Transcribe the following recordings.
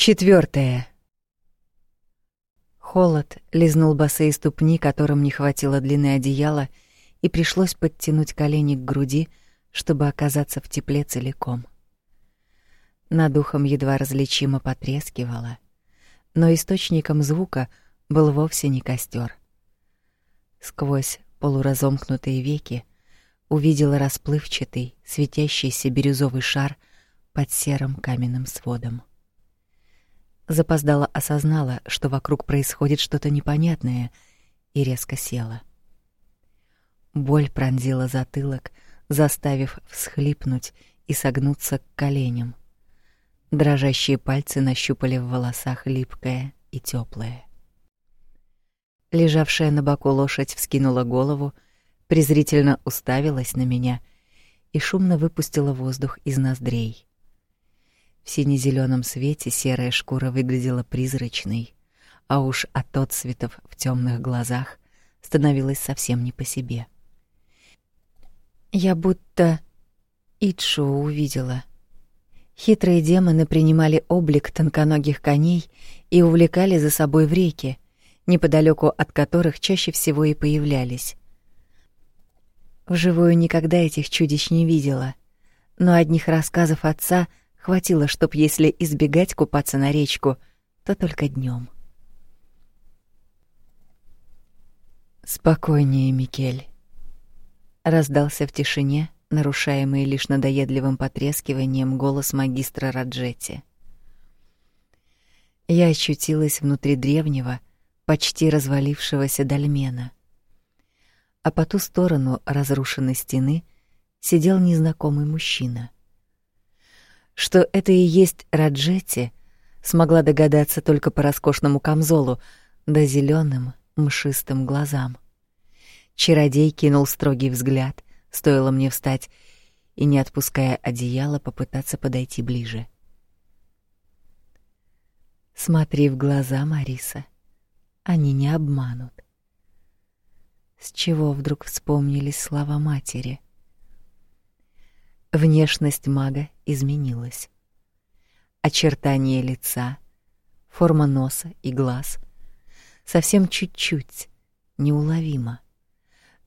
Четвертое. Холод лизнул босые ступни, которым не хватило длины одеяла, и пришлось подтянуть колени к груди, чтобы оказаться в тепле целиком. Над ухом едва различимо потрескивало, но источником звука был вовсе не костер. Сквозь полуразомкнутые веки увидела расплывчатый, светящийся бирюзовый шар под серым каменным сводом запоздала осознала, что вокруг происходит что-то непонятное, и резко села. Боль пронзила затылок, заставив всхлипнуть и согнуться к коленям. Дрожащие пальцы нащупали в волосах липкое и теплое. Лежавшая на боку лошадь вскинула голову, презрительно уставилась на меня и шумно выпустила воздух из ноздрей. В сине-зелёном свете серая шкура выглядела призрачной, а уж от отцветов в темных глазах становилось совсем не по себе. Я будто Итшу увидела. Хитрые демоны принимали облик тонконогих коней и увлекали за собой в реки, неподалеку от которых чаще всего и появлялись. Вживую никогда этих чудищ не видела, но одних рассказов отца — Хватило, чтоб если избегать купаться на речку, то только днем. Спокойнее, Микель. Раздался в тишине, нарушаемый лишь надоедливым потрескиванием голос магистра Раджетти. Я очутилась внутри древнего, почти развалившегося дольмена. А по ту сторону разрушенной стены сидел незнакомый мужчина — что это и есть Раджети, смогла догадаться только по роскошному камзолу да зеленым мшистым глазам. Чародей кинул строгий взгляд, стоило мне встать, и, не отпуская одеяло, попытаться подойти ближе. Смотри в глаза, Мариса. Они не обманут. С чего вдруг вспомнились слова матери? Внешность мага изменилась. Очертания лица, форма носа и глаз совсем чуть-чуть, неуловимо.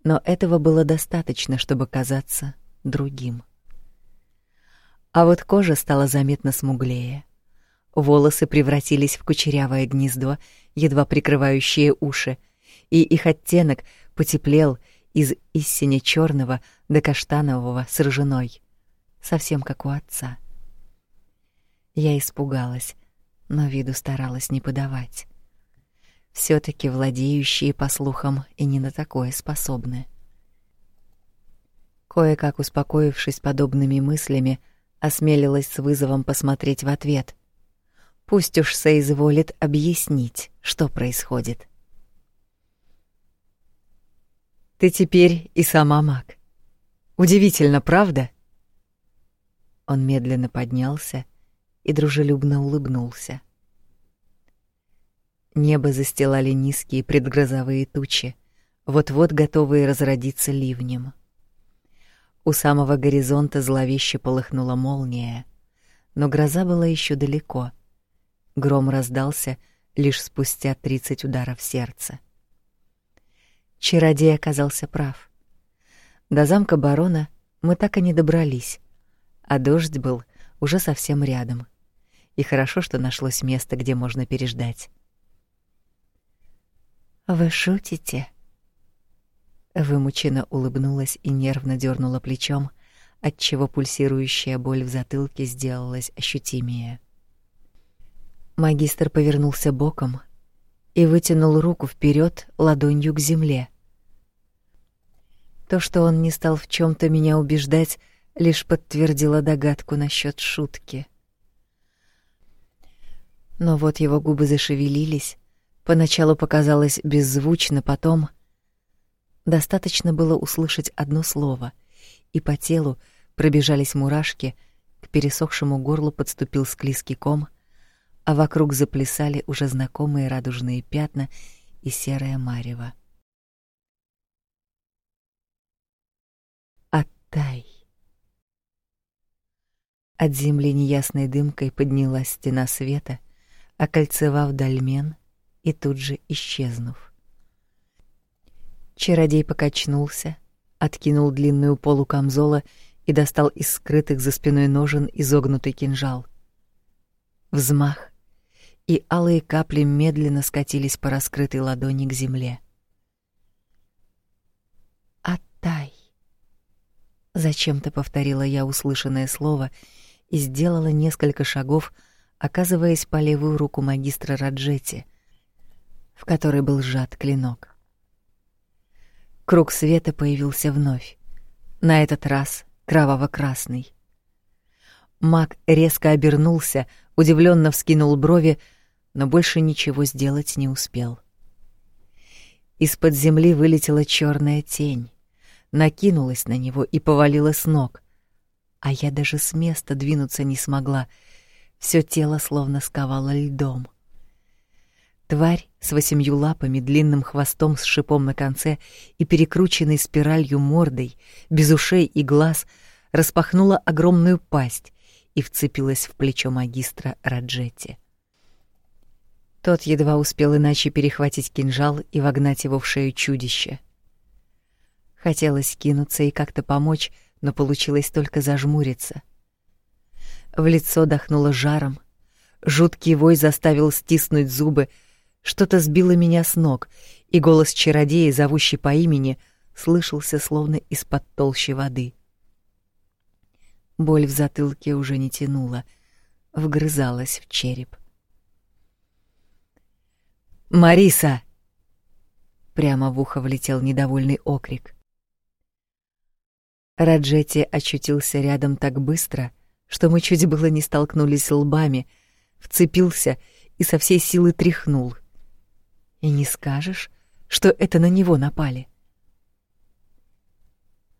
Но этого было достаточно, чтобы казаться другим. А вот кожа стала заметно смуглее. Волосы превратились в кучерявое гнездо, едва прикрывающее уши, и их оттенок потеплел из истине черного до каштанового с рыжиной совсем как у отца. Я испугалась, но виду старалась не подавать. все таки владеющие по слухам и не на такое способны. Кое-как успокоившись подобными мыслями, осмелилась с вызовом посмотреть в ответ. Пусть уж соизволит объяснить, что происходит. Ты теперь и сама маг. Удивительно, правда? Он медленно поднялся и дружелюбно улыбнулся. Небо застилали низкие предгрозовые тучи, вот-вот готовые разродиться ливнем. У самого горизонта зловеще полыхнула молния, но гроза была еще далеко. Гром раздался лишь спустя тридцать ударов сердца. Чародей оказался прав. До замка барона мы так и не добрались, а дождь был уже совсем рядом. И хорошо, что нашлось место, где можно переждать. Вы шутите? Вымученно улыбнулась и нервно дернула плечом, отчего пульсирующая боль в затылке сделалась ощутимее. Магистр повернулся боком и вытянул руку вперед ладонью к земле. То, что он не стал в чем то меня убеждать, лишь подтвердила догадку насчет шутки. Но вот его губы зашевелились, поначалу показалось беззвучно, потом достаточно было услышать одно слово, и по телу пробежались мурашки, к пересохшему горлу подступил склизкий ком, а вокруг заплясали уже знакомые радужные пятна и серое марево. Оттай. От земли неясной дымкой поднялась стена света, окольцевав дольмен и тут же исчезнув. Чародей покачнулся, откинул длинную полу камзола и достал из скрытых за спиной ножен изогнутый кинжал. Взмах, и алые капли медленно скатились по раскрытой ладони к земле. «Оттай!» Зачем-то повторила я услышанное слово и сделала несколько шагов, оказываясь по левую руку магистра Раджети, в которой был сжат клинок. Круг света появился вновь, на этот раз кроваво-красный. Маг резко обернулся, удивленно вскинул брови, но больше ничего сделать не успел. Из-под земли вылетела черная тень, накинулась на него и повалила с ног. А я даже с места двинуться не смогла. Все тело словно сковало льдом. Тварь с восемью лапами, длинным хвостом с шипом на конце и перекрученной спиралью мордой, без ушей и глаз, распахнула огромную пасть и вцепилась в плечо магистра Раджетти. Тот едва успел иначе перехватить кинжал и вогнать его в шею чудища. Хотелось кинуться и как-то помочь, но получилось только зажмуриться. В лицо дохнуло жаром. Жуткий вой заставил стиснуть зубы. Что-то сбило меня с ног, и голос чародея, зовущий по имени, слышался словно из-под толщи воды. Боль в затылке уже не тянула, вгрызалась в череп. «Мариса!» Прямо в ухо влетел недовольный окрик. Раджети очутился рядом так быстро, что мы чуть было не столкнулись лбами, вцепился и со всей силы тряхнул. И не скажешь, что это на него напали.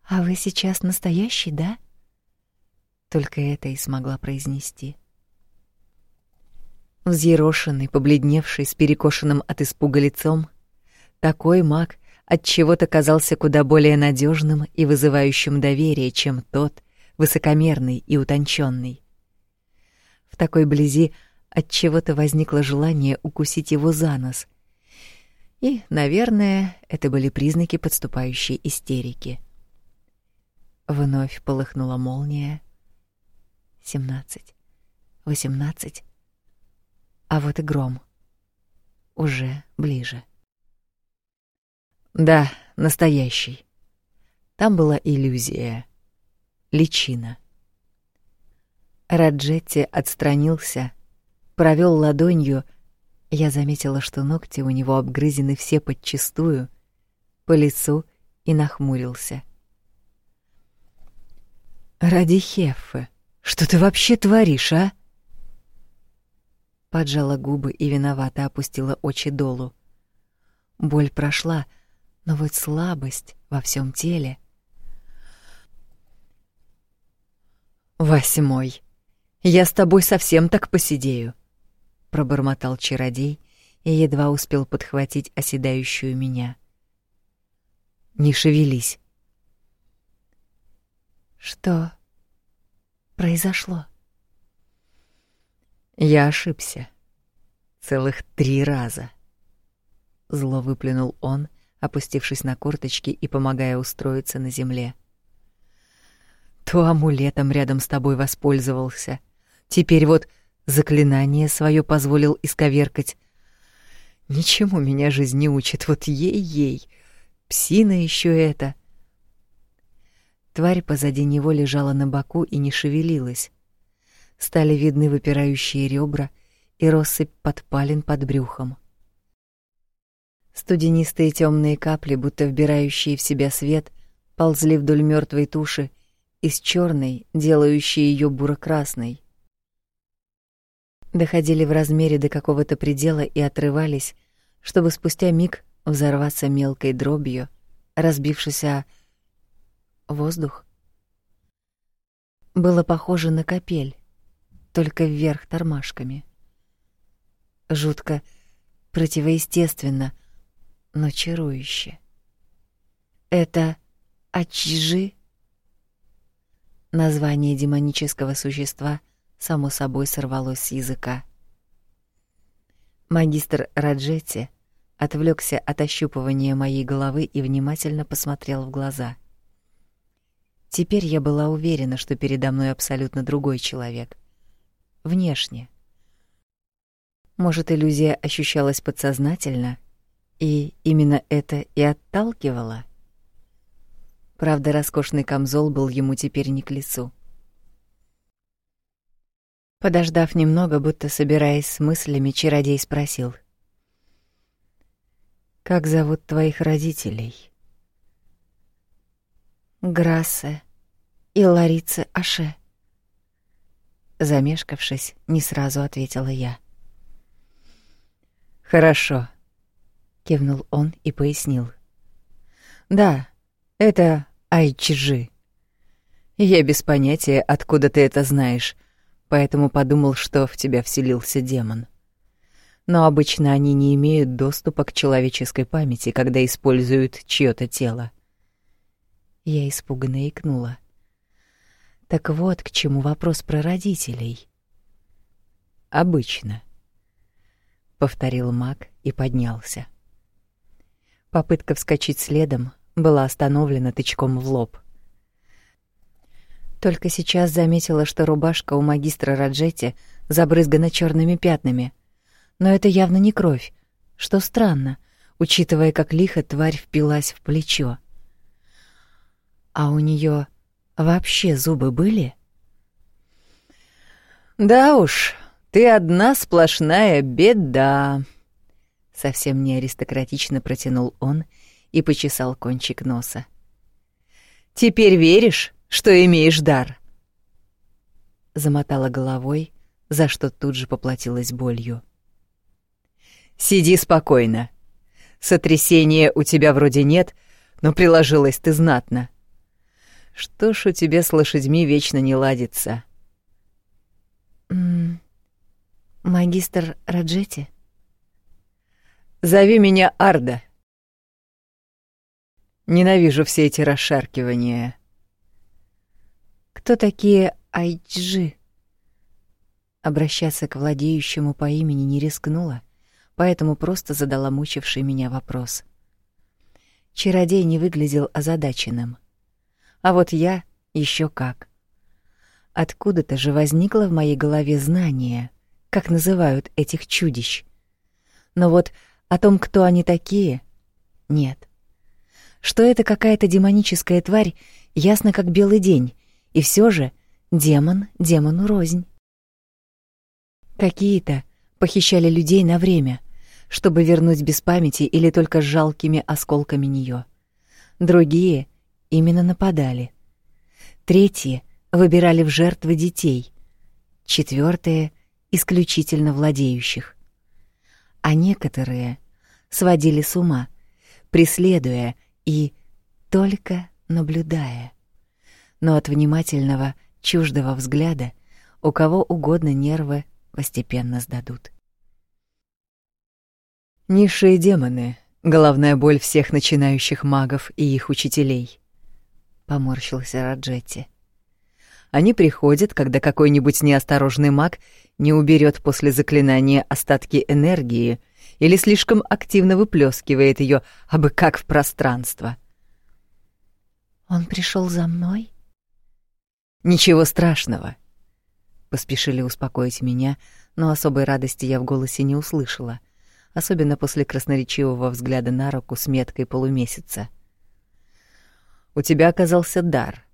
А вы сейчас настоящий, да? Только это и смогла произнести. Взъерошенный, побледневший, с перекошенным от испуга лицом, такой маг от чего-то казался куда более надежным и вызывающим доверие, чем тот, высокомерный и утонченный. В такой близи от чего-то возникло желание укусить его за нос. И, наверное, это были признаки подступающей истерики. Вновь полыхнула молния. Семнадцать, восемнадцать, а вот и гром. Уже ближе. Да, настоящий. Там была иллюзия. Личина. Раджетти отстранился, провел ладонью. Я заметила, что ногти у него обгрызены все подчистую, по лицу и нахмурился. «Ради Хеффы, что ты вообще творишь, а?» Поджала губы и виновато опустила очи долу. Боль прошла, — но вот слабость во всем теле. Восьмой. Я с тобой совсем так посидею, пробормотал чародей и едва успел подхватить оседающую меня. Не шевелись. Что произошло? Я ошибся. Целых три раза. Зло выплюнул он опустившись на корточки и помогая устроиться на земле. То амулетом рядом с тобой воспользовался. Теперь вот заклинание свое позволил исковеркать. Ничему меня жизнь не учит, вот ей-ей. Псина еще это. Тварь позади него лежала на боку и не шевелилась. Стали видны выпирающие ребра и россыпь подпалин под брюхом. Студенистые темные капли, будто вбирающие в себя свет, ползли вдоль мертвой туши, из черной, делающей ее буро-красной. Доходили в размере до какого-то предела и отрывались, чтобы спустя миг взорваться мелкой дробью, разбившись о воздух. Было похоже на капель, только вверх тормашками. Жутко противоестественно, но чарующе. Это Ачжи? Название демонического существа само собой сорвалось с языка. Магистр Раджетти отвлекся от ощупывания моей головы и внимательно посмотрел в глаза. Теперь я была уверена, что передо мной абсолютно другой человек. Внешне. Может, иллюзия ощущалась подсознательно, и именно это и отталкивало? Правда, роскошный камзол был ему теперь не к лицу. Подождав немного, будто собираясь с мыслями, чародей спросил: как зовут твоих родителей? Грассе и Ларице Аше. Замешкавшись, не сразу ответила я. Хорошо, кивнул он и пояснил. Да, это Айчжи. Я без понятия, откуда ты это знаешь, поэтому подумал, что в тебя вселился демон но обычно они не имеют доступа к человеческой памяти, когда используют чьё-то тело. Я испуганно икнула. Так вот к чему вопрос про родителей. Обычно, повторил Мак и поднялся. Попытка вскочить следом была остановлена тычком в лоб. Только сейчас заметила, что рубашка у магистра Раджетти забрызгана черными пятнами — но это явно не кровь, что странно, учитывая, как лихо тварь впилась в плечо. А у нее вообще зубы были? Да уж, ты одна сплошная беда. Совсем не аристократично протянул он и почесал кончик носа. Теперь веришь, что имеешь дар? Замотала головой, за что тут же поплатилась болью. Сиди спокойно. Сотрясения у тебя вроде нет, но приложилась ты знатно. Что ж у тебя с лошадьми вечно не ладится? М магистр Раджети? Зови меня Арда. Ненавижу все эти расшаркивания. Кто такие Айджи? Обращаться к владеющему по имени не рискнула поэтому просто задала мучивший меня вопрос. Чародей не выглядел озадаченным. А вот я еще как. Откуда-то же возникло в моей голове знание, как называют этих чудищ. Но вот о том, кто они такие, нет. Что это какая-то демоническая тварь, ясно как белый день, и все же демон демону рознь. Какие-то похищали людей на время, чтобы вернуть без памяти или только с жалкими осколками нее. Другие именно нападали. Третьи выбирали в жертвы детей. Четвертые исключительно владеющих. А некоторые сводили с ума, преследуя и только наблюдая. Но от внимательного, чуждого взгляда у кого угодно нервы постепенно сдадут. Низшие демоны — головная боль всех начинающих магов и их учителей. Поморщился Раджетти. Они приходят, когда какой-нибудь неосторожный маг не уберет после заклинания остатки энергии или слишком активно выплескивает ее, абы как в пространство. Он пришел за мной? Ничего страшного, Поспешили успокоить меня, но особой радости я в голосе не услышала, особенно после красноречивого взгляда на руку с меткой полумесяца. У тебя оказался дар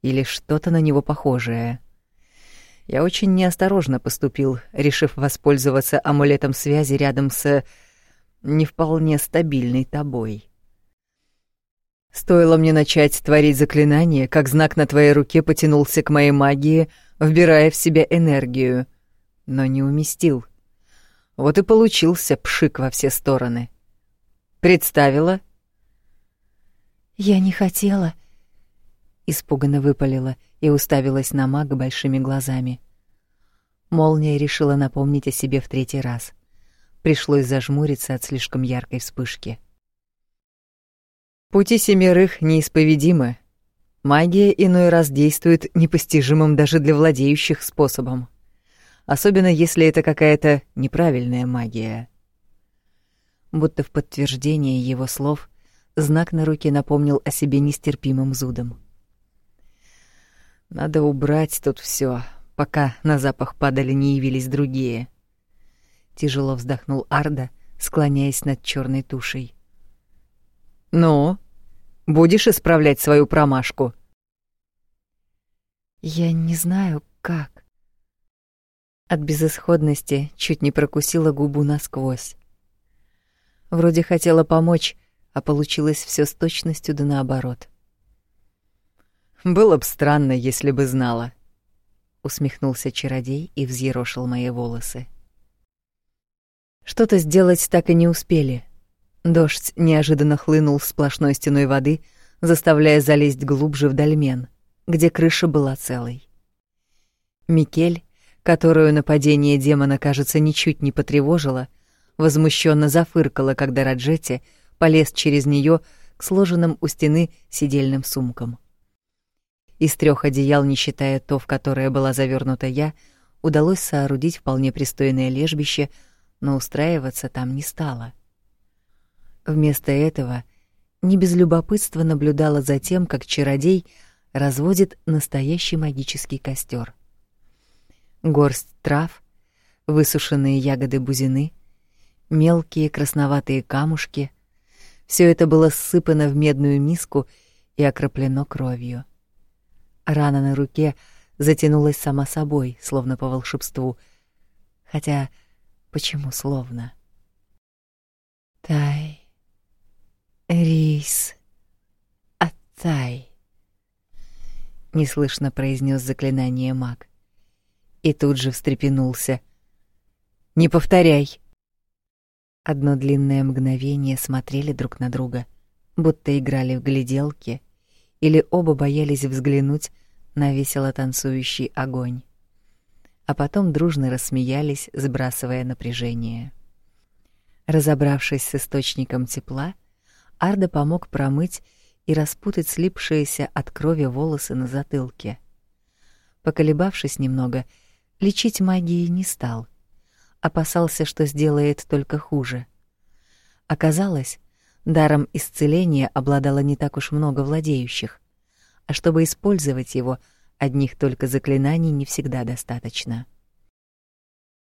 или что-то на него похожее. Я очень неосторожно поступил, решив воспользоваться амулетом связи рядом с не вполне стабильной тобой. Стоило мне начать творить заклинание, как знак на твоей руке потянулся к моей магии — вбирая в себя энергию, но не уместил. Вот и получился пшик во все стороны. Представила? Я не хотела, испуганно выпалила и уставилась на мага большими глазами. Молния решила напомнить о себе в третий раз. Пришлось зажмуриться от слишком яркой вспышки. Пути семерых неисповедимы, Магия иной раз действует непостижимым даже для владеющих способом. Особенно если это какая-то неправильная магия. будто в подтверждение его слов знак на руке напомнил о себе нестерпимым зудом. Надо убрать тут все, пока на запах падали не явились другие. Тяжело вздохнул Арда, склоняясь над черной тушей. Ну, будешь исправлять свою промашку? Я не знаю, как. От безысходности чуть не прокусила губу насквозь. Вроде хотела помочь, а получилось все с точностью да наоборот. Было бы странно, если бы знала, усмехнулся чародей и взъерошил мои волосы. Что-то сделать так и не успели. Дождь неожиданно хлынул сплошной стеной воды, заставляя залезть глубже в дольмен, где крыша была целой. Микель, которую нападение демона, кажется, ничуть не потревожило, возмущенно зафыркала, когда Раджетти полез через нее к сложенным у стены сидельным сумкам. Из трех одеял, не считая то, в которое была завернута я, удалось соорудить вполне пристойное лежбище, но устраиваться там не стала. Вместо этого не без любопытства наблюдала за тем, как чародей разводит настоящий магический костер. Горсть трав, высушенные ягоды бузины, мелкие красноватые камушки — все это было ссыпано в медную миску и окроплено кровью. Рана на руке затянулась сама собой, словно по волшебству. Хотя почему словно? Тай. Рис. Оттай. Неслышно произнес заклинание маг. И тут же встрепенулся. Не повторяй. Одно длинное мгновение смотрели друг на друга, будто играли в гляделки или оба боялись взглянуть на весело танцующий огонь. А потом дружно рассмеялись, сбрасывая напряжение. Разобравшись с источником тепла, Арда помог промыть и распутать слипшиеся от крови волосы на затылке. Поколебавшись немного, лечить магией не стал. Опасался, что сделает только хуже. Оказалось, даром исцеления обладало не так уж много владеющих, а чтобы использовать его, одних только заклинаний не всегда достаточно.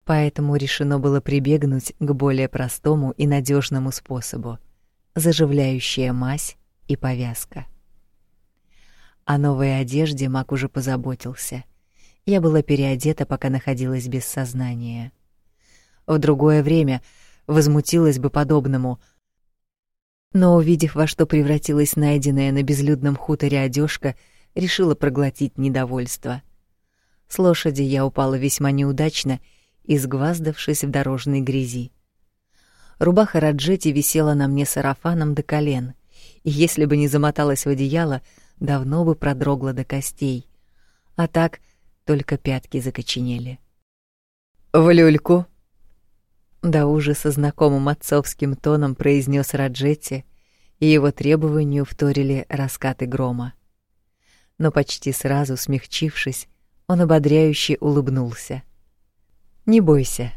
Поэтому решено было прибегнуть к более простому и надежному способу — заживляющая мазь и повязка. О новой одежде Мак уже позаботился. Я была переодета, пока находилась без сознания. В другое время возмутилась бы подобному, но, увидев, во что превратилась найденная на безлюдном хуторе одежка, решила проглотить недовольство. С лошади я упала весьма неудачно, изгваздавшись в дорожной грязи. Рубаха Раджети висела на мне сарафаном до колен, и если бы не замоталась в одеяло, давно бы продрогла до костей. А так только пятки закоченели. «В люльку!» До ужаса знакомым отцовским тоном произнес Раджетти, и его требованию вторили раскаты грома. Но почти сразу, смягчившись, он ободряюще улыбнулся. «Не бойся,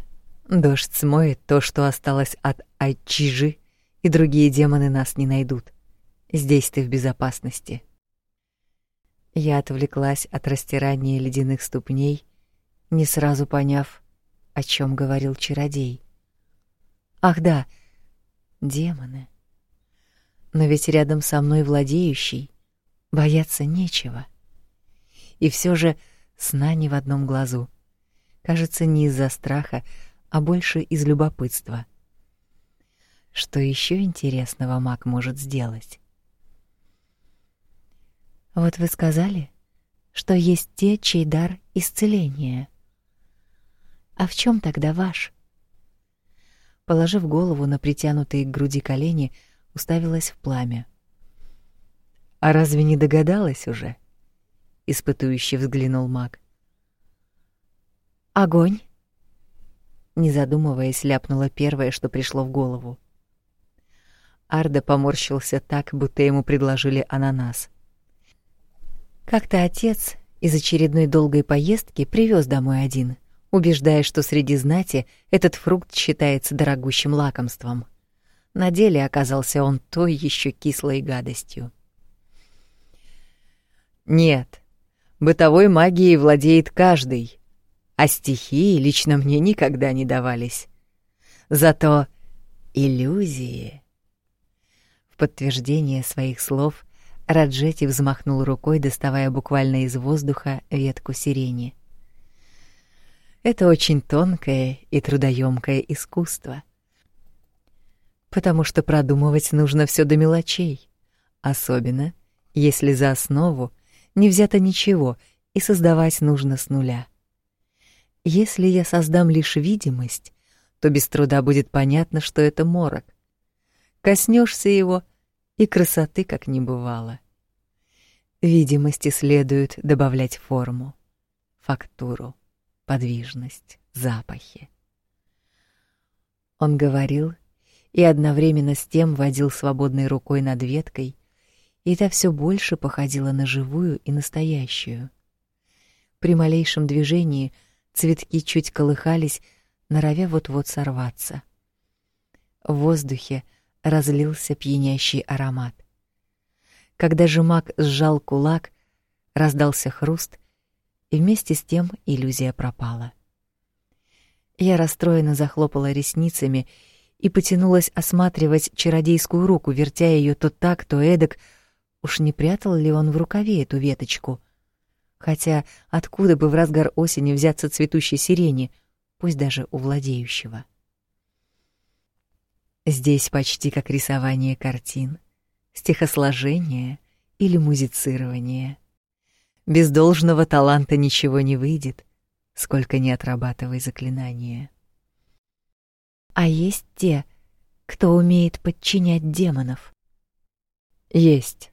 дождь смоет то, что осталось от Айчижи, и другие демоны нас не найдут. Здесь ты в безопасности». Я отвлеклась от растирания ледяных ступней, не сразу поняв, о чем говорил чародей. Ах да, демоны. Но ведь рядом со мной владеющий, бояться нечего. И все же сна не в одном глазу. Кажется, не из-за страха, а больше из любопытства. Что еще интересного маг может сделать? Вот вы сказали, что есть те, чей дар исцеления. А в чем тогда ваш? Положив голову на притянутые к груди колени, уставилась в пламя. А разве не догадалась уже? испытующе взглянул Мак. Огонь. Не задумываясь, ляпнула первое, что пришло в голову. Арда поморщился так, будто ему предложили ананас. Как-то отец из очередной долгой поездки привез домой один убеждая, что среди знати этот фрукт считается дорогущим лакомством. На деле оказался он той еще кислой гадостью. Нет, бытовой магией владеет каждый, а стихии лично мне никогда не давались. Зато иллюзии... В подтверждение своих слов Раджети взмахнул рукой, доставая буквально из воздуха ветку сирени. Это очень тонкое и трудоемкое искусство. Потому что продумывать нужно все до мелочей, особенно если за основу не взято ничего и создавать нужно с нуля. Если я создам лишь видимость, то без труда будет понятно, что это морок. Коснешься его, и красоты как не бывало. Видимости следует добавлять форму, фактуру, подвижность, запахи. Он говорил и одновременно с тем водил свободной рукой над веткой, и та все больше походила на живую и настоящую. При малейшем движении цветки чуть колыхались, норовя вот-вот сорваться. В воздухе разлился пьянящий аромат. Когда же маг сжал кулак, раздался хруст, и вместе с тем иллюзия пропала. Я расстроенно захлопала ресницами и потянулась осматривать чародейскую руку, вертя ее то так, то эдак. Уж не прятал ли он в рукаве эту веточку? Хотя откуда бы в разгар осени взяться цветущей сирени, пусть даже у владеющего? Здесь почти как рисование картин, стихосложение или музицирование. Без должного таланта ничего не выйдет, сколько не отрабатывай заклинания. А есть те, кто умеет подчинять демонов. Есть.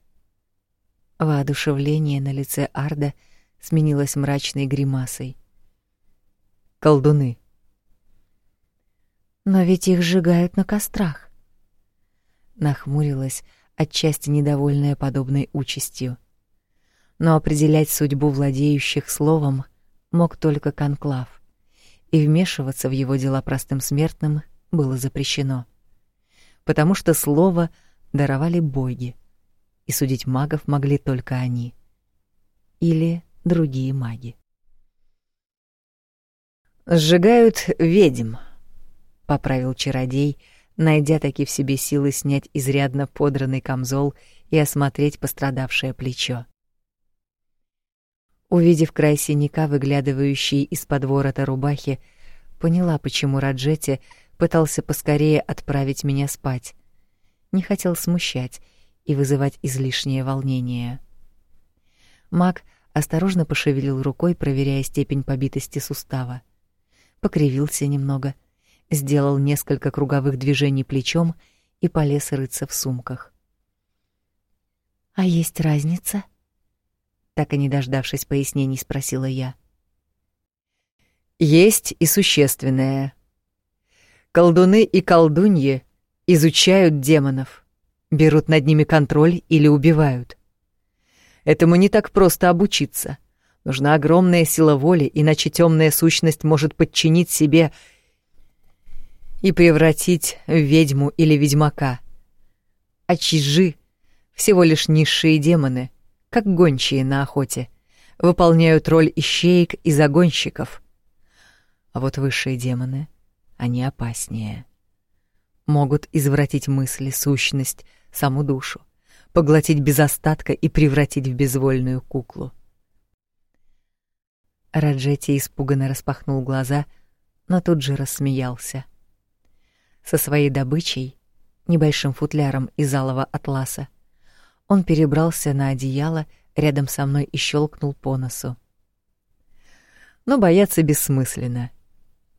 Воодушевление на лице Арда сменилось мрачной гримасой. Колдуны. Но ведь их сжигают на кострах. Нахмурилась, отчасти недовольная подобной участью. Но определять судьбу владеющих словом мог только конклав, и вмешиваться в его дела простым смертным было запрещено, потому что слово даровали боги, и судить магов могли только они или другие маги. Сжигают ведьм, поправил чародей, найдя таки в себе силы снять изрядно подранный камзол и осмотреть пострадавшее плечо. Увидев край синяка, выглядывающий из-под ворота рубахи, поняла, почему Раджете пытался поскорее отправить меня спать. Не хотел смущать и вызывать излишнее волнение. Маг осторожно пошевелил рукой, проверяя степень побитости сустава. Покривился немного — сделал несколько круговых движений плечом и полез рыться в сумках. А есть разница? Так и не дождавшись пояснений, спросила я. Есть и существенное. Колдуны и колдуньи изучают демонов, берут над ними контроль или убивают. Этому не так просто обучиться. Нужна огромная сила воли, иначе темная сущность может подчинить себе и превратить в ведьму или ведьмака. А чижи — всего лишь низшие демоны, как гончие на охоте, выполняют роль ищеек и загонщиков. А вот высшие демоны, они опаснее. Могут извратить мысли, сущность, саму душу, поглотить без остатка и превратить в безвольную куклу. Раджети испуганно распахнул глаза, но тут же рассмеялся со своей добычей, небольшим футляром из алого атласа. Он перебрался на одеяло рядом со мной и щелкнул по носу. Но бояться бессмысленно.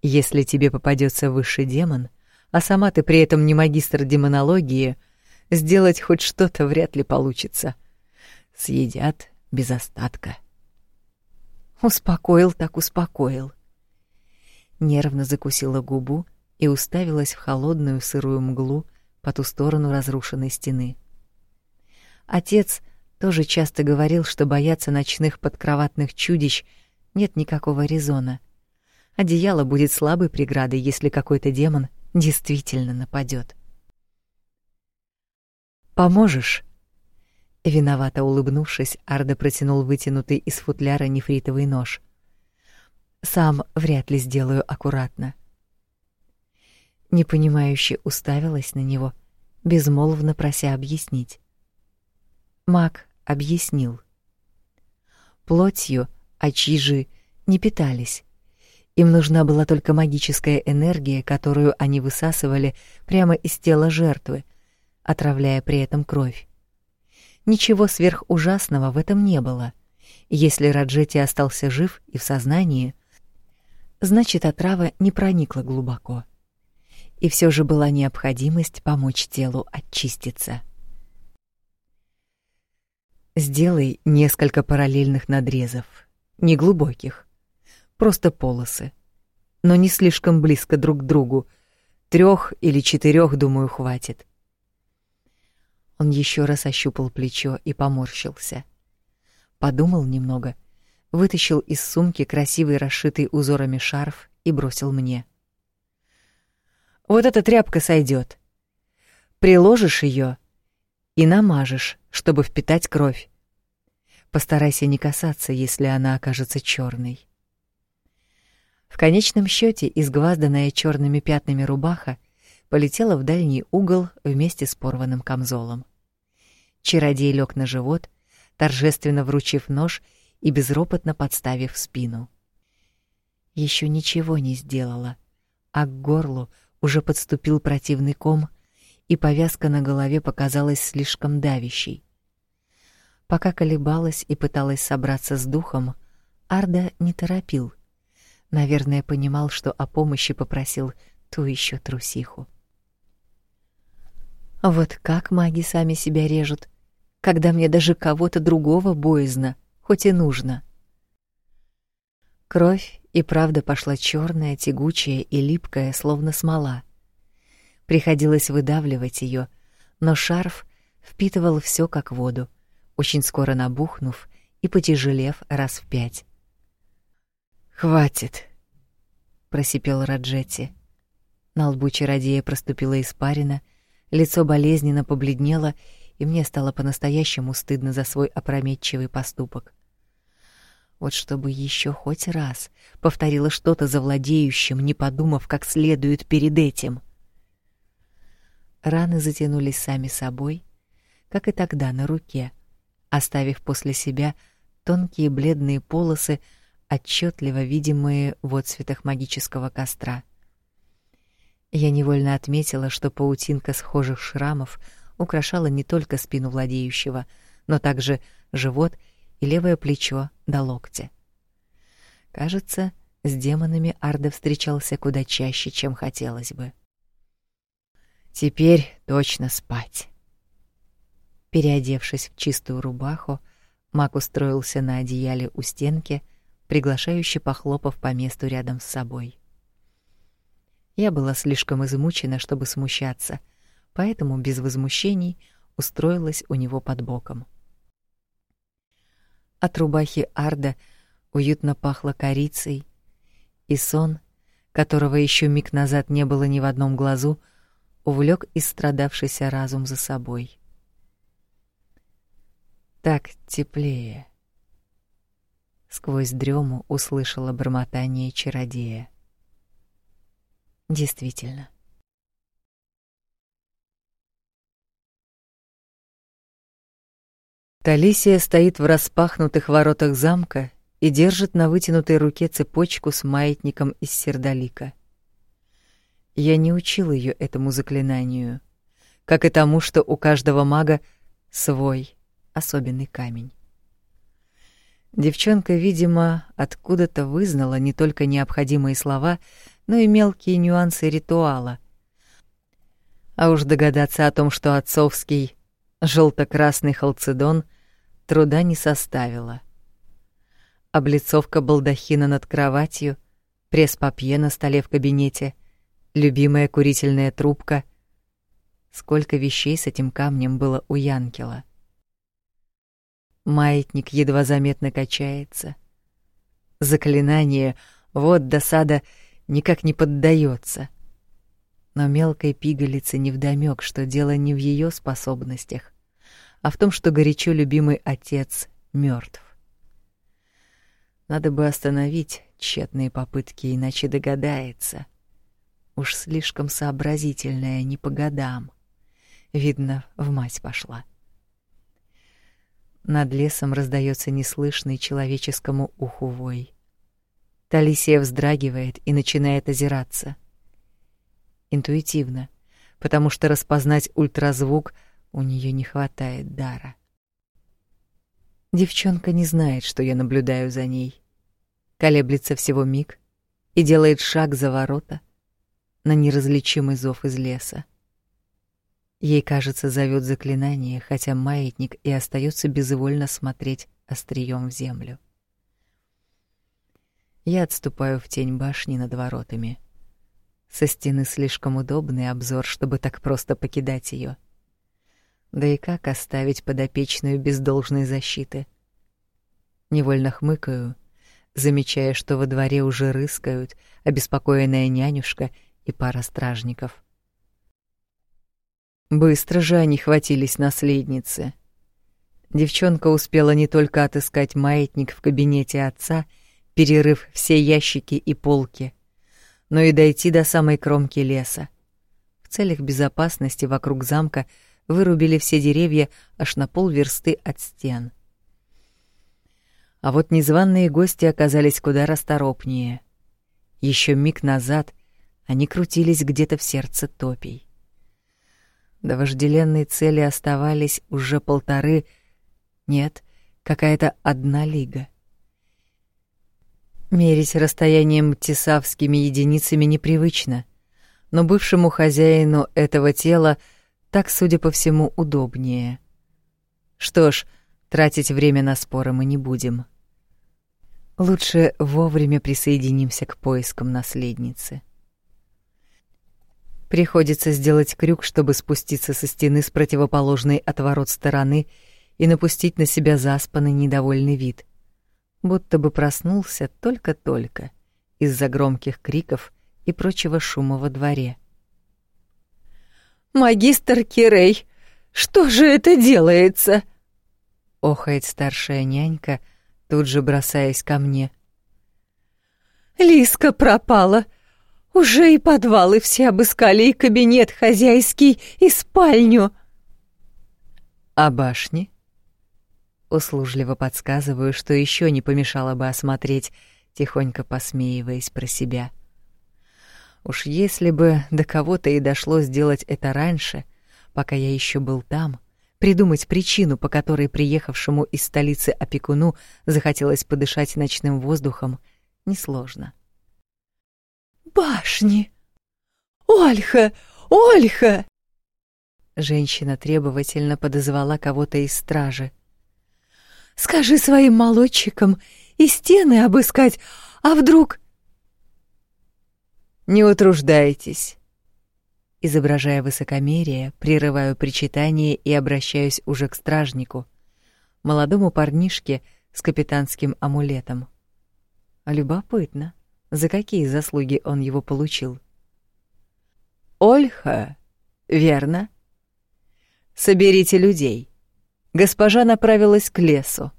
Если тебе попадется высший демон, а сама ты при этом не магистр демонологии, сделать хоть что-то вряд ли получится. Съедят без остатка. Успокоил так успокоил. Нервно закусила губу и уставилась в холодную сырую мглу по ту сторону разрушенной стены. Отец тоже часто говорил, что бояться ночных подкроватных чудищ нет никакого резона. Одеяло будет слабой преградой, если какой-то демон действительно нападет. Поможешь? Виновато улыбнувшись, Арда протянул вытянутый из футляра нефритовый нож. Сам вряд ли сделаю аккуратно. Непонимающе уставилась на него, безмолвно прося объяснить. Мак объяснил. Плотью очижи не питались. Им нужна была только магическая энергия, которую они высасывали прямо из тела жертвы, отравляя при этом кровь. Ничего сверхужасного в этом не было. Если Раджети остался жив и в сознании, значит, отрава не проникла глубоко. И все же была необходимость помочь телу очиститься. Сделай несколько параллельных надрезов, неглубоких, просто полосы, но не слишком близко друг к другу. Трех или четырех, думаю, хватит. Он еще раз ощупал плечо и поморщился. Подумал немного, вытащил из сумки красивый расшитый узорами шарф и бросил мне. Вот эта тряпка сойдет. Приложишь ее и намажешь, чтобы впитать кровь. Постарайся не касаться, если она окажется черной. В конечном счете изгвазданная черными пятнами рубаха полетела в дальний угол вместе с порванным камзолом. Чародей лег на живот, торжественно вручив нож и безропотно подставив спину. Еще ничего не сделала, а к горлу уже подступил противный ком, и повязка на голове показалась слишком давящей. Пока колебалась и пыталась собраться с духом, Арда не торопил. Наверное, понимал, что о помощи попросил ту еще трусиху. Вот как маги сами себя режут, когда мне даже кого-то другого боязно, хоть и нужно. Кровь и правда пошла черная, тягучая и липкая, словно смола. Приходилось выдавливать ее, но шарф впитывал все как воду, очень скоро набухнув и потяжелев раз в пять. «Хватит!» — просипел Раджетти. На лбу чародея проступила испарина, лицо болезненно побледнело, и мне стало по-настоящему стыдно за свой опрометчивый поступок. Вот чтобы еще хоть раз повторила что-то завладеющим, не подумав как следует перед этим. Раны затянулись сами собой, как и тогда на руке, оставив после себя тонкие бледные полосы, отчетливо видимые в отсветах магического костра. Я невольно отметила, что паутинка схожих шрамов украшала не только спину владеющего, но также живот и левое плечо до локтя. Кажется, с демонами Арда встречался куда чаще, чем хотелось бы. Теперь точно спать. Переодевшись в чистую рубаху, Мак устроился на одеяле у стенки, приглашающе похлопав по месту рядом с собой. Я была слишком измучена, чтобы смущаться, поэтому без возмущений устроилась у него под боком. От рубахи Арда уютно пахло корицей, и сон, которого еще миг назад не было ни в одном глазу, увлек истрадавшийся разум за собой. Так теплее. Сквозь дрему услышала бормотание чародея. Действительно. Талисия стоит в распахнутых воротах замка и держит на вытянутой руке цепочку с маятником из сердолика. Я не учил ее этому заклинанию, как и тому, что у каждого мага свой особенный камень. Девчонка, видимо, откуда-то вызнала не только необходимые слова, но и мелкие нюансы ритуала. А уж догадаться о том, что отцовский желто-красный халцедон труда не составило. Облицовка балдахина над кроватью, пресс-папье на столе в кабинете, любимая курительная трубка. Сколько вещей с этим камнем было у Янкела. Маятник едва заметно качается. Заклинание, вот досада, никак не поддается. Но мелкой пигалице невдомёк, что дело не в её способностях, а в том, что горячо любимый отец мёртв. Надо бы остановить тщетные попытки, иначе догадается. Уж слишком сообразительная, не по годам. Видно, в мать пошла. Над лесом раздаётся неслышный человеческому уху вой. Талисия вздрагивает и начинает озираться интуитивно, потому что распознать ультразвук у нее не хватает дара. Девчонка не знает, что я наблюдаю за ней. Колеблется всего миг и делает шаг за ворота на неразличимый зов из леса. Ей, кажется, зовет заклинание, хотя маятник и остается безвольно смотреть острием в землю. Я отступаю в тень башни над воротами — со стены слишком удобный обзор, чтобы так просто покидать ее. Да и как оставить подопечную без должной защиты? Невольно хмыкаю, замечая, что во дворе уже рыскают обеспокоенная нянюшка и пара стражников. Быстро же они хватились наследницы. Девчонка успела не только отыскать маятник в кабинете отца, перерыв все ящики и полки — но и дойти до самой кромки леса. В целях безопасности вокруг замка вырубили все деревья аж на полверсты от стен. А вот незваные гости оказались куда расторопнее. Еще миг назад они крутились где-то в сердце топий. До вожделенной цели оставались уже полторы, нет, какая-то одна лига. Мерить расстоянием тесавскими единицами непривычно, но бывшему хозяину этого тела так, судя по всему, удобнее. Что ж, тратить время на споры мы не будем. Лучше вовремя присоединимся к поискам наследницы. Приходится сделать крюк, чтобы спуститься со стены с противоположной от ворот стороны и напустить на себя заспанный недовольный вид — будто бы проснулся только-только из-за громких криков и прочего шума во дворе. «Магистр Кирей, что же это делается?» — охает старшая нянька, тут же бросаясь ко мне. «Лиска пропала. Уже и подвалы все обыскали, и кабинет хозяйский, и спальню». «А башни?» Услужливо подсказываю, что еще не помешало бы осмотреть, тихонько посмеиваясь про себя. Уж если бы до кого-то и дошло сделать это раньше, пока я еще был там, придумать причину, по которой приехавшему из столицы опекуну захотелось подышать ночным воздухом, несложно. «Башни! Ольха! Ольха!» Женщина требовательно подозвала кого-то из стражи — Скажи своим молодчикам и стены обыскать, а вдруг...» «Не утруждайтесь». Изображая высокомерие, прерываю причитание и обращаюсь уже к стражнику, молодому парнишке с капитанским амулетом. Любопытно, за какие заслуги он его получил. «Ольха, верно? Соберите людей. Госпожа направилась к лесу.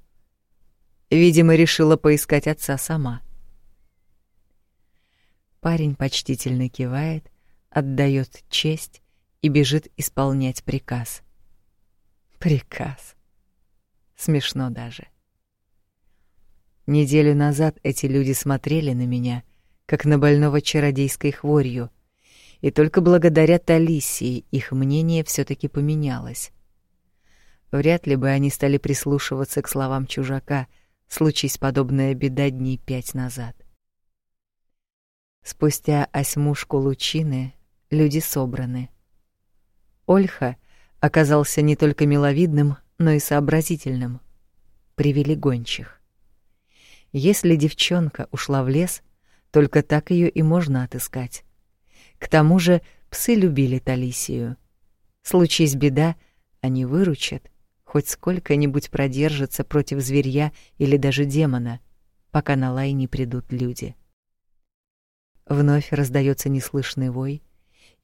Видимо, решила поискать отца сама. Парень почтительно кивает, отдает честь и бежит исполнять приказ. Приказ. Смешно даже. Неделю назад эти люди смотрели на меня, как на больного чародейской хворью, и только благодаря Талисии их мнение все таки поменялось. Вряд ли бы они стали прислушиваться к словам чужака, случись подобная беда дней пять назад. Спустя осьмушку лучины люди собраны. Ольха оказался не только миловидным, но и сообразительным. Привели гончих. Если девчонка ушла в лес, только так ее и можно отыскать. К тому же псы любили Талисию. Случись беда, они выручат хоть сколько-нибудь продержится против зверья или даже демона, пока на лай не придут люди. Вновь раздается неслышный вой,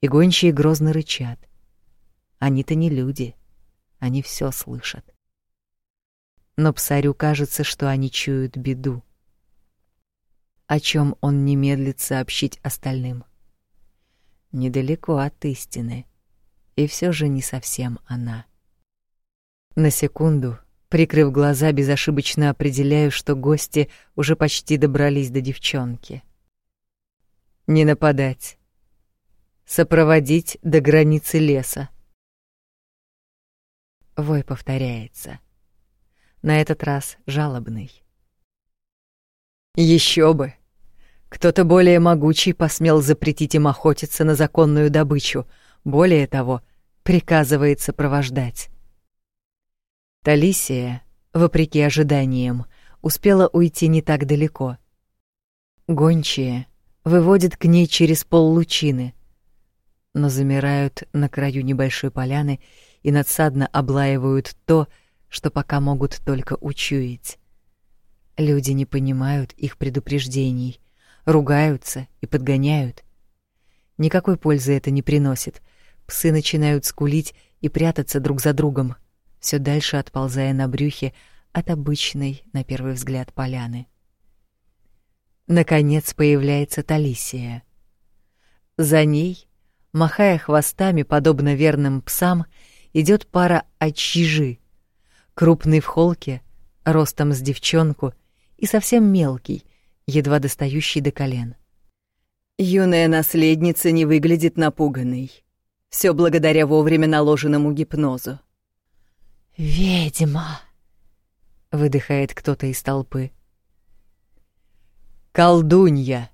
и гончие грозно рычат. Они-то не люди, они все слышат. Но псарю кажется, что они чуют беду, о чем он не медлит сообщить остальным. Недалеко от истины, и все же не совсем она. На секунду, прикрыв глаза, безошибочно определяю, что гости уже почти добрались до девчонки. Не нападать. Сопроводить до границы леса. Вой повторяется. На этот раз жалобный. Еще бы. Кто-то более могучий посмел запретить им охотиться на законную добычу. Более того, приказывает сопровождать. Талисия, вопреки ожиданиям, успела уйти не так далеко. Гончие выводят к ней через поллучины, но замирают на краю небольшой поляны и надсадно облаивают то, что пока могут только учуять. Люди не понимают их предупреждений, ругаются и подгоняют. Никакой пользы это не приносит. Псы начинают скулить и прятаться друг за другом — все дальше отползая на брюхе от обычной, на первый взгляд, поляны. Наконец появляется Талисия. За ней, махая хвостами, подобно верным псам, идет пара очижи, крупный в холке, ростом с девчонку, и совсем мелкий, едва достающий до колен. Юная наследница не выглядит напуганной. Все благодаря вовремя наложенному гипнозу. «Ведьма!» — выдыхает кто-то из толпы. «Колдунья!»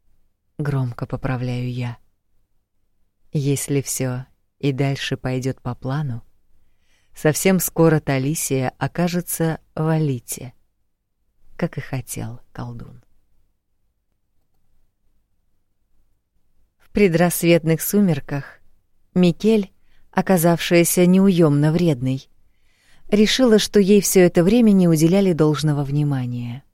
— громко поправляю я. Если все и дальше пойдет по плану, совсем скоро Талисия окажется в Алите, как и хотел колдун. В предрассветных сумерках Микель, оказавшаяся неуемно вредной, решила, что ей все это время не уделяли должного внимания.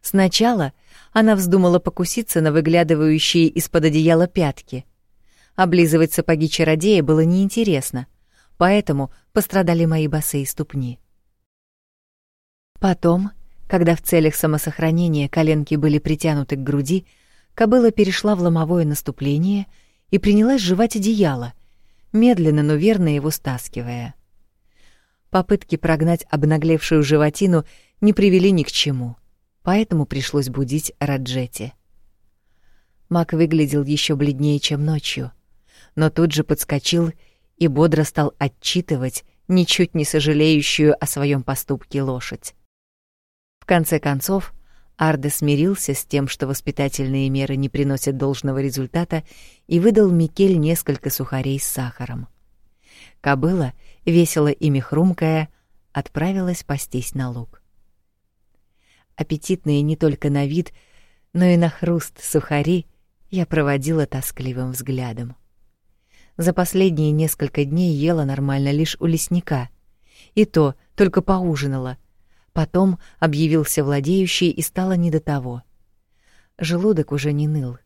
Сначала она вздумала покуситься на выглядывающие из-под одеяла пятки. Облизывать сапоги чародея было неинтересно, поэтому пострадали мои босые ступни. Потом, когда в целях самосохранения коленки были притянуты к груди, кобыла перешла в ломовое наступление и принялась жевать одеяло, медленно, но верно его стаскивая. Попытки прогнать обнаглевшую животину не привели ни к чему, поэтому пришлось будить Раджети. Мак выглядел еще бледнее, чем ночью, но тут же подскочил и бодро стал отчитывать ничуть не сожалеющую о своем поступке лошадь. В конце концов, Арде смирился с тем, что воспитательные меры не приносят должного результата, и выдал Микель несколько сухарей с сахаром. Кобыла — весело ими хрумкая, отправилась пастись на луг. Аппетитные не только на вид, но и на хруст сухари я проводила тоскливым взглядом. За последние несколько дней ела нормально лишь у лесника, и то только поужинала. Потом объявился владеющий и стало не до того. Желудок уже не ныл,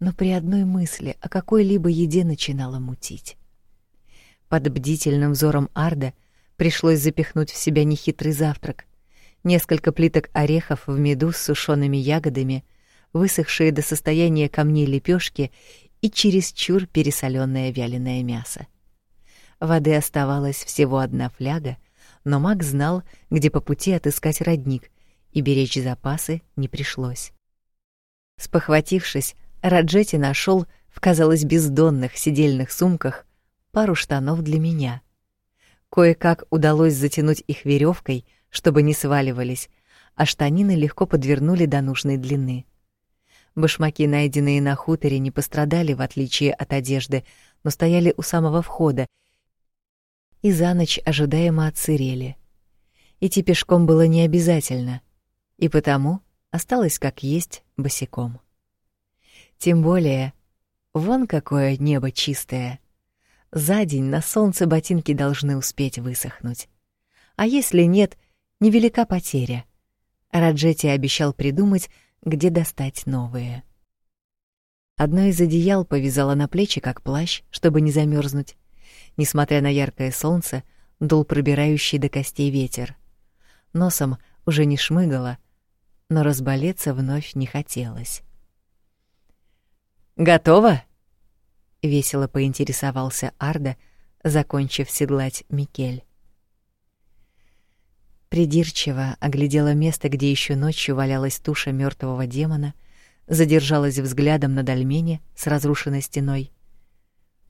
но при одной мысли о какой-либо еде начинала мутить. Под бдительным взором Арда пришлось запихнуть в себя нехитрый завтрак. Несколько плиток орехов в меду с сушеными ягодами, высохшие до состояния камней лепешки и чересчур пересоленное вяленое мясо. Воды оставалось всего одна фляга, но маг знал, где по пути отыскать родник, и беречь запасы не пришлось. Спохватившись, Раджети нашел в, казалось, бездонных сидельных сумках пару штанов для меня. Кое-как удалось затянуть их веревкой, чтобы не сваливались, а штанины легко подвернули до нужной длины. Башмаки, найденные на хуторе, не пострадали, в отличие от одежды, но стояли у самого входа и за ночь ожидаемо отсырели. Идти пешком было не обязательно, и потому осталось как есть босиком. Тем более, вон какое небо чистое — за день на солнце ботинки должны успеть высохнуть. А если нет, невелика потеря. Раджети обещал придумать, где достать новые. Одно из одеял повязала на плечи, как плащ, чтобы не замерзнуть. Несмотря на яркое солнце, дул пробирающий до костей ветер. Носом уже не шмыгала, но разболеться вновь не хотелось. «Готово?» — весело поинтересовался Арда, закончив седлать Микель. Придирчиво оглядела место, где еще ночью валялась туша мертвого демона, задержалась взглядом на дольмене с разрушенной стеной,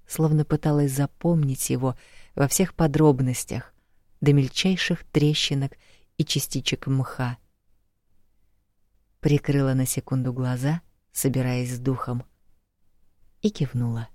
словно пыталась запомнить его во всех подробностях, до мельчайших трещинок и частичек мха. Прикрыла на секунду глаза, собираясь с духом, и кивнула.